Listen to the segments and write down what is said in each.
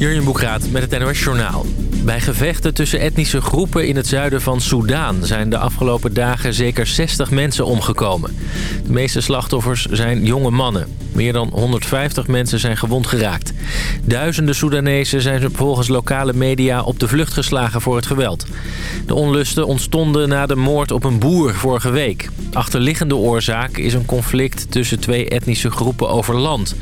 Jurjen Boekraat met het NOS Journaal. Bij gevechten tussen etnische groepen in het zuiden van Soudaan... zijn de afgelopen dagen zeker 60 mensen omgekomen. De meeste slachtoffers zijn jonge mannen. Meer dan 150 mensen zijn gewond geraakt. Duizenden Soedanezen zijn volgens lokale media op de vlucht geslagen voor het geweld. De onlusten ontstonden na de moord op een boer vorige week. Achterliggende oorzaak is een conflict tussen twee etnische groepen over land.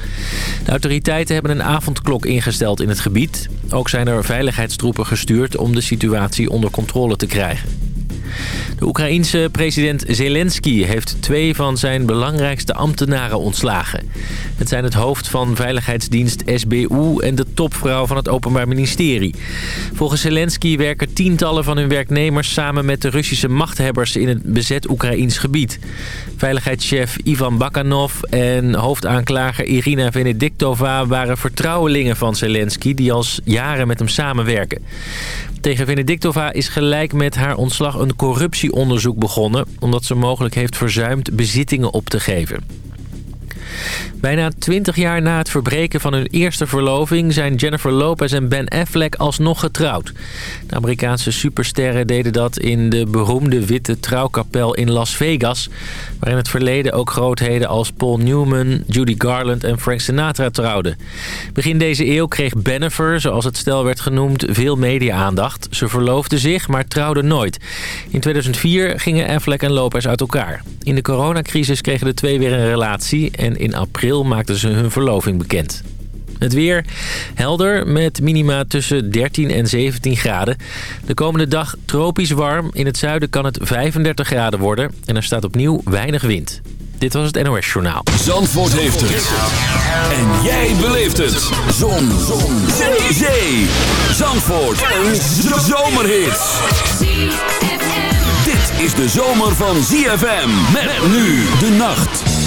De autoriteiten hebben een avondklok ingesteld in het gebied. Ook zijn er veiligheidstroepen gestuurd om de situatie onder controle te krijgen. De Oekraïense president Zelensky heeft twee van zijn belangrijkste ambtenaren ontslagen. Het zijn het hoofd van veiligheidsdienst SBU en de topvrouw van het Openbaar Ministerie. Volgens Zelensky werken tientallen van hun werknemers samen met de Russische machthebbers in het bezet Oekraïns gebied. Veiligheidschef Ivan Bakanov en hoofdaanklager Irina Venediktova waren vertrouwelingen van Zelensky die al jaren met hem samenwerken. Tegen Venediktova is gelijk met haar ontslag een corruptieonderzoek begonnen... omdat ze mogelijk heeft verzuimd bezittingen op te geven. Bijna 20 jaar na het verbreken van hun eerste verloving... zijn Jennifer Lopez en Ben Affleck alsnog getrouwd. De Amerikaanse supersterren deden dat in de beroemde witte trouwkapel in Las Vegas... waar in het verleden ook grootheden als Paul Newman, Judy Garland en Frank Sinatra trouwden. Begin deze eeuw kreeg Bennifer, zoals het stel werd genoemd, veel media-aandacht. Ze verloofden zich, maar trouwden nooit. In 2004 gingen Affleck en Lopez uit elkaar. In de coronacrisis kregen de twee weer een relatie... en in april maakten ze hun verloving bekend. Het weer helder met minima tussen 13 en 17 graden. De komende dag tropisch warm. In het zuiden kan het 35 graden worden. En er staat opnieuw weinig wind. Dit was het NOS Journaal. Zandvoort heeft het. En jij beleeft het. Zon. Zon. Zee. Zee. Zandvoort. Een zomerhit. Dit is de zomer van ZFM. Met nu de nacht.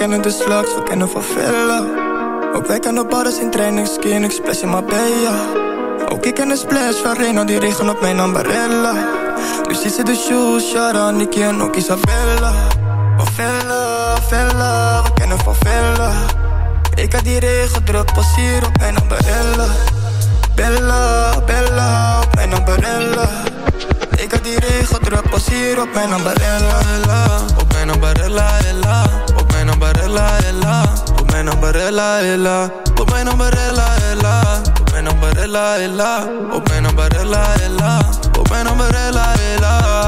Kennen de slags, we kennen van vellen. Ook wij kennen badders in training, skin, ik splash in Marbella. Ook ik ken de splash van Reno, die regen op mijn ambarella. Nu ziet ze de shoes, Shara, Nicky en ook Isabella. Favela, Vella, we kennen van Vella. Ik had die regen druk, pas hier op mijn ambarella. Bella, Bella, op mijn ambarella. Ik had die regen druk, pas hier op mijn ambarella. Op mijn ambarella, ella. Ambarella, ella mijn umbrella, ella. Op mijn umbrella, ella. Op mijn umbrella, ella. Op mijn umbrella, ella. Op mijn umbrella, ella.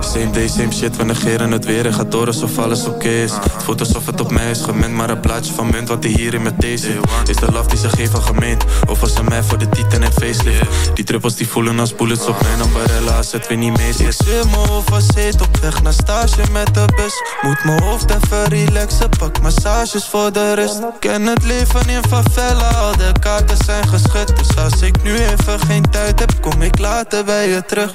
Same day, same shit, we negeren het weer en gaat door alsof alles oké is. Het voelt alsof het op mij is gemend, maar een plaatje van munt wat hij hier in mijn zit. Is de love die ze geven gemeend, of was ze mij voor de titan en facelift? Die trippels die voelen als bullets op mijn umbrella, als het weer niet mee zit. Ik zweer me zit op weg naar stage met de bus. Moet mijn hoofd even relaxen, pak massages voor de rust. Ken het leven in favela, al de kaarten zijn geschud. Dus als ik nu even geen tijd heb, kom ik later bij je terug.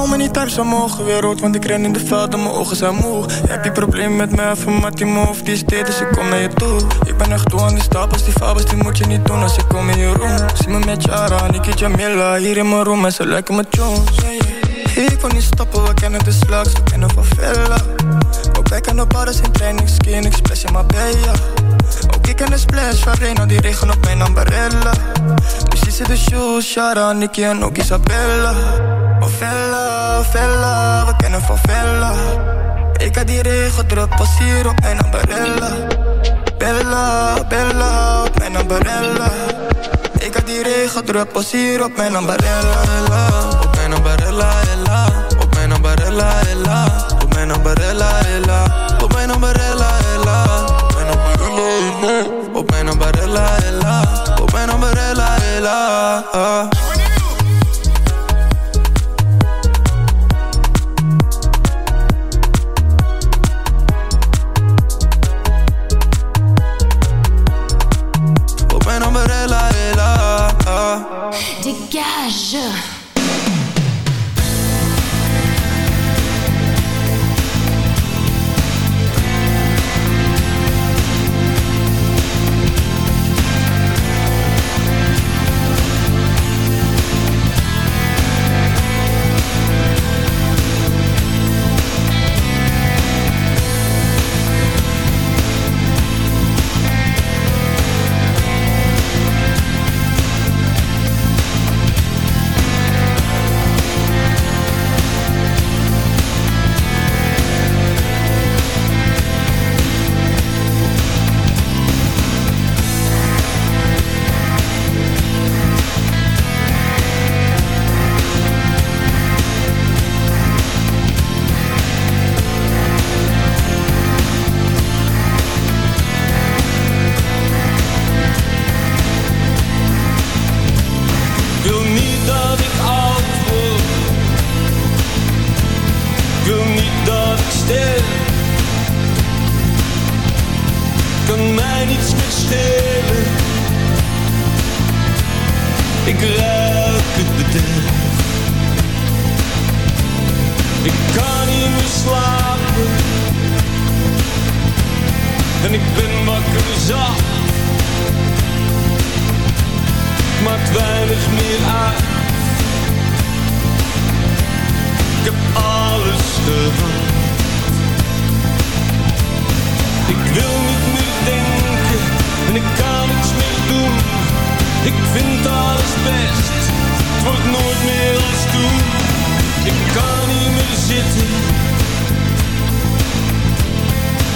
Hou me niet thuis, mogen weer rood, want ik ren in de veld en mijn ogen zijn moe. Heb je probleem met mij, van maar die move, die is dit, dus ik kom naar je toe. Ik ben echt toe aan die stapels, die fabels, die moet je niet doen als ik kom in je room. Zie me met Jara, Niki Jamila, hier in mijn room en ze lijken me Jones. Ik kon niet stoppen, we kennen de slags, we kennen van Vella. Ook wij kennen badders in training, skin, splash in Marbella. Ook ik ken de splash van Reno, die regen op mijn ambarella. Ziet ze de shoes, Shara, Nicky en ook Isabella. Vella, Vella, we kennen van Vella. Ik had die regen druk, pas hier op mijn ambarella. Bella, Bella, op mijn ambarella. Ik had die regen druk, pas hier op mijn ambarella. Ambarella, ella. Op mijn ambarella, ella. Op mijn ambarella, ella. Op mijn ambarella, ella. Op mijn ambarella, ella. Op mijn ambarella, ella. Op mijn ambarella, ella. Ik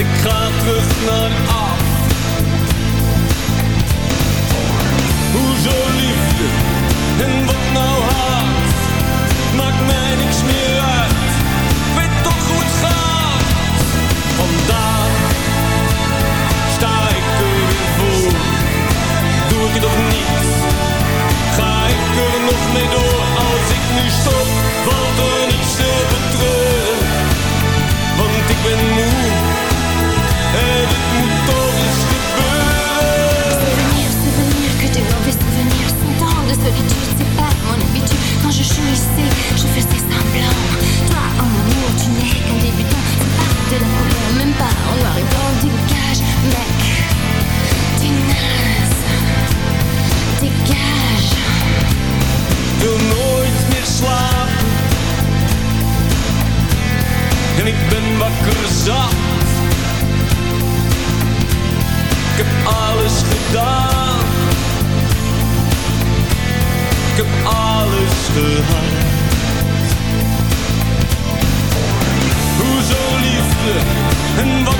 Ik ga terug naar af. Hoezo liefde en wat nou haat? Maakt mij niks meer uit. Weet toch hoe het gaat. Vandaag sta ik er voor. Doe ik het of niet? Ga ik er nog mee door? Als ik nu stop, valt ik ben wakker zat. Ik heb alles gedaan. Ik heb alles gehad. Hoezo liefde en wat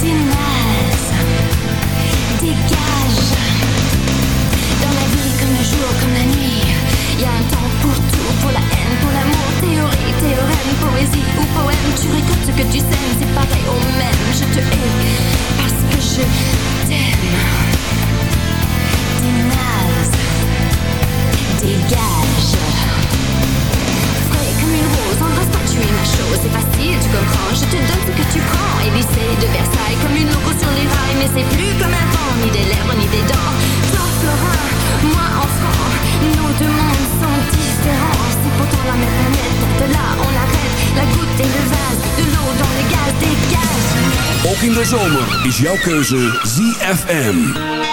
Ténas, dégage. Dans la vie, comme le jour, comme la nuit, il y a un temps pour tout, pour la haine, pour l'amour, théorie, théorème, poésie ou poète, tu récoltes ce que tu sais, c'est pareil au même, je te hais, parce que je t'aime. Des. Dégage. Soyez comme une rose en restant. Es ma chose C'est facile, tu comprends, je te donne ce que tu prends. Élysée de Versailles, comme une loco sur les rails. Mais c'est plus comme avant, ni des lèvres, ni des dents. Toi, Florin, moi, enfant Nos deux mondes sont différents. C'est pourtant la même planète De là, on arrête La goutte et le vase De l'eau dans le gaz, dégage. Ook in de zomer is jouw keuze ZFM.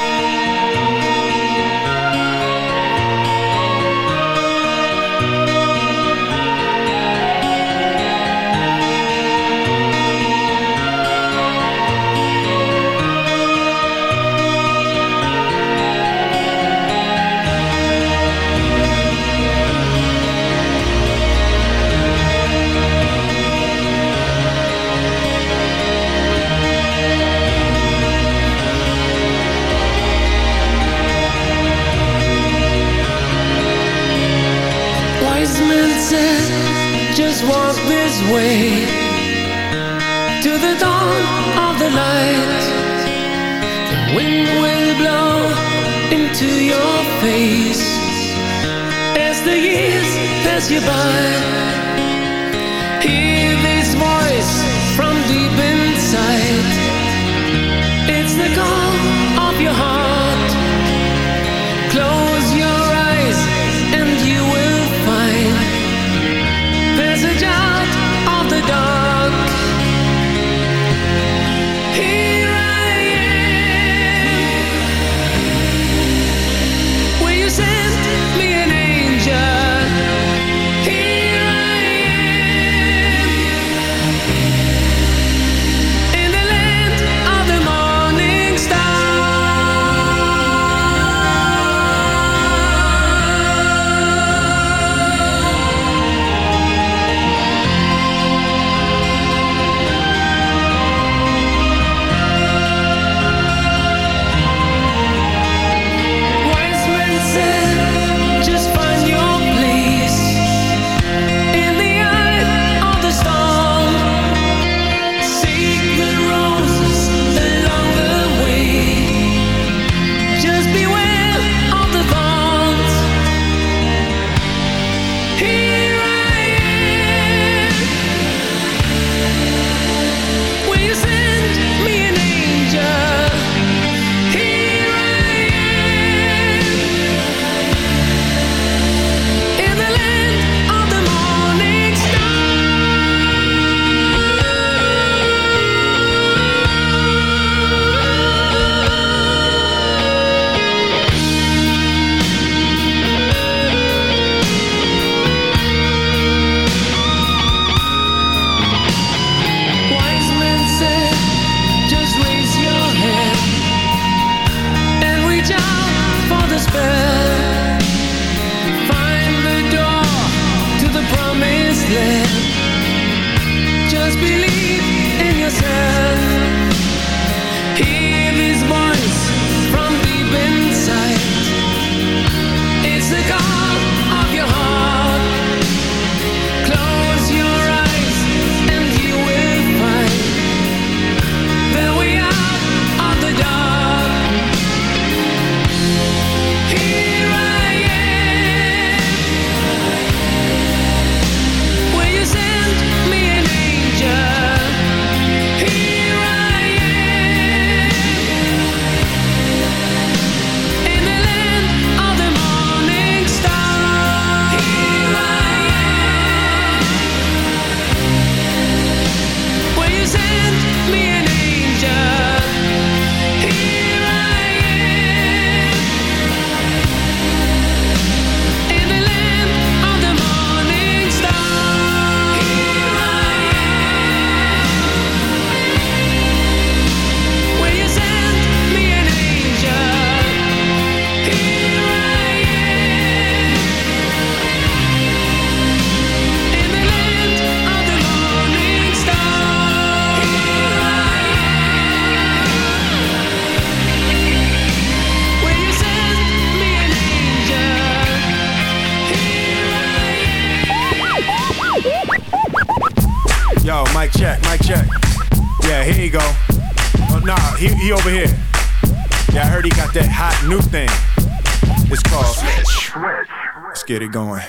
Get it going.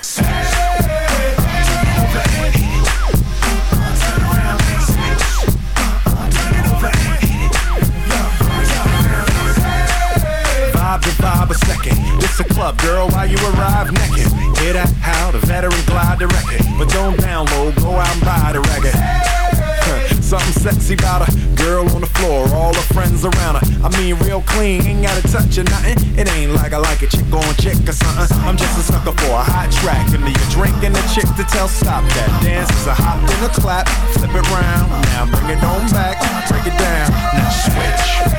Vibe to vibe a second. This a club, girl, while you arrive naked. Hear that? How the veteran glide the record. But don't download, go out and buy the record. Something sexy about a real clean, ain't gotta touch or nothing. It ain't like I like a chick on chick or something. I'm just a sucker for a hot track. And you're drinking a chick to tell stop that. Dance is a hop and a clap, flip it round. Now bring it on back, break it down. Now switch.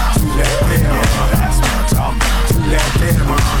camera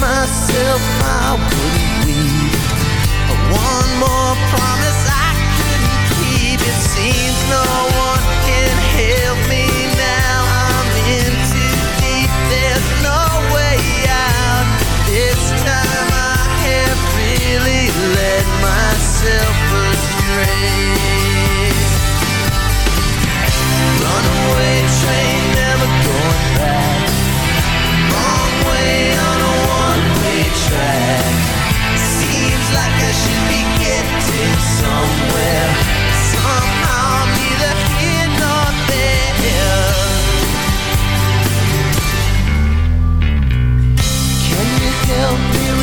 Myself I wouldn't leave one more promise I couldn't keep. It seems no one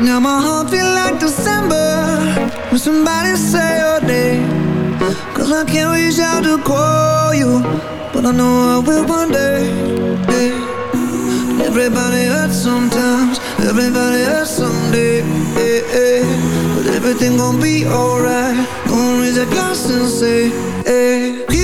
Now my heart feel like December When somebody say your name Cause I can't reach out to call you But I know I will one day. Everybody hurts sometimes Everybody hurts someday. But everything gon' be alright Gonna raise a glass and say hey.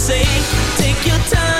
say, take your time.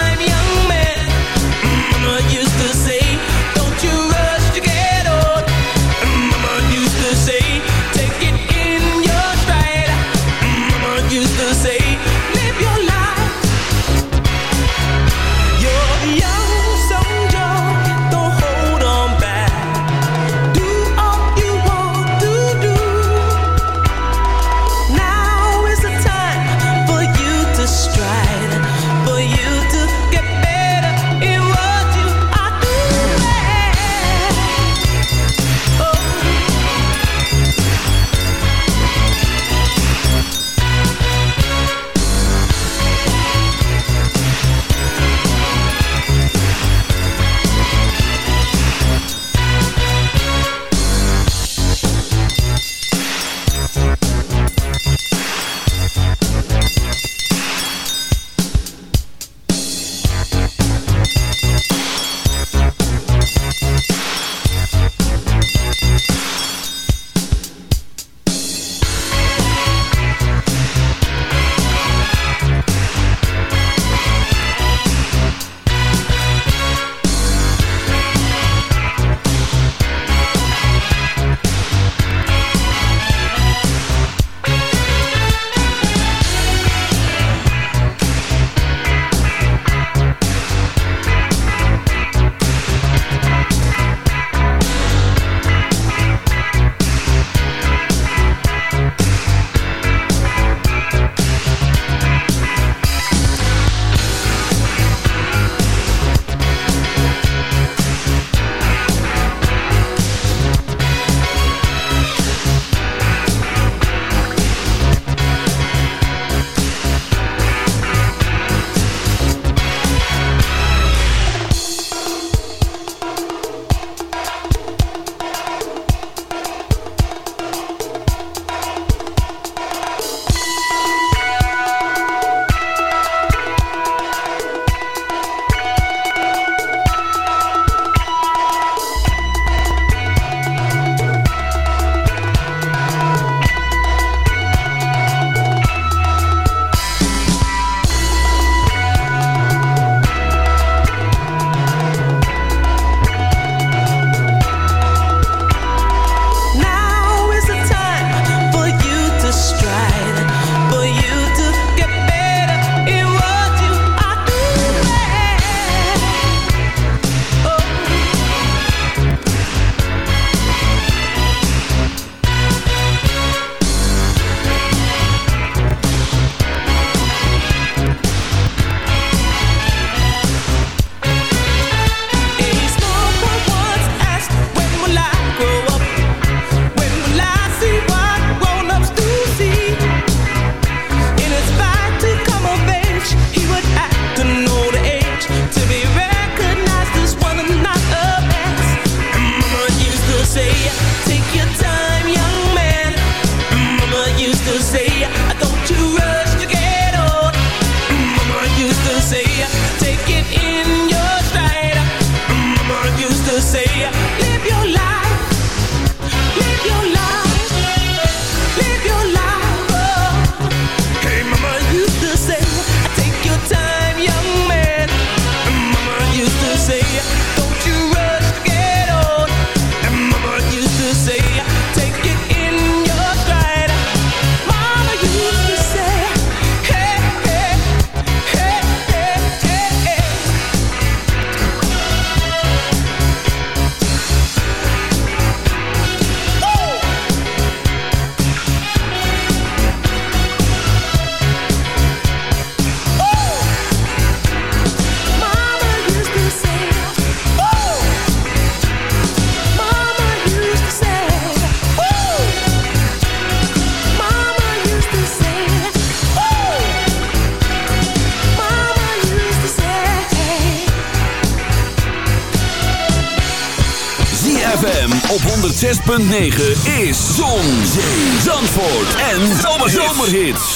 106.9 is Zon, Zee, Zandvoort en Zomerhits. Ik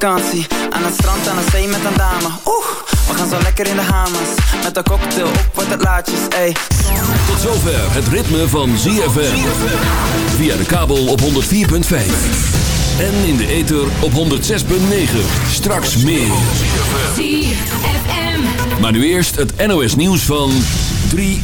vakantie. Aan het strand, aan de zee met een dame. Oeh, we gaan zo lekker in de hamers. Met een cocktail op wat het laatjes, ey. Tot zover het ritme van ZFM. Via de kabel op 104.5. En in de ether op 106.9. Straks meer. ZFM. Maar nu eerst het NOS nieuws van 3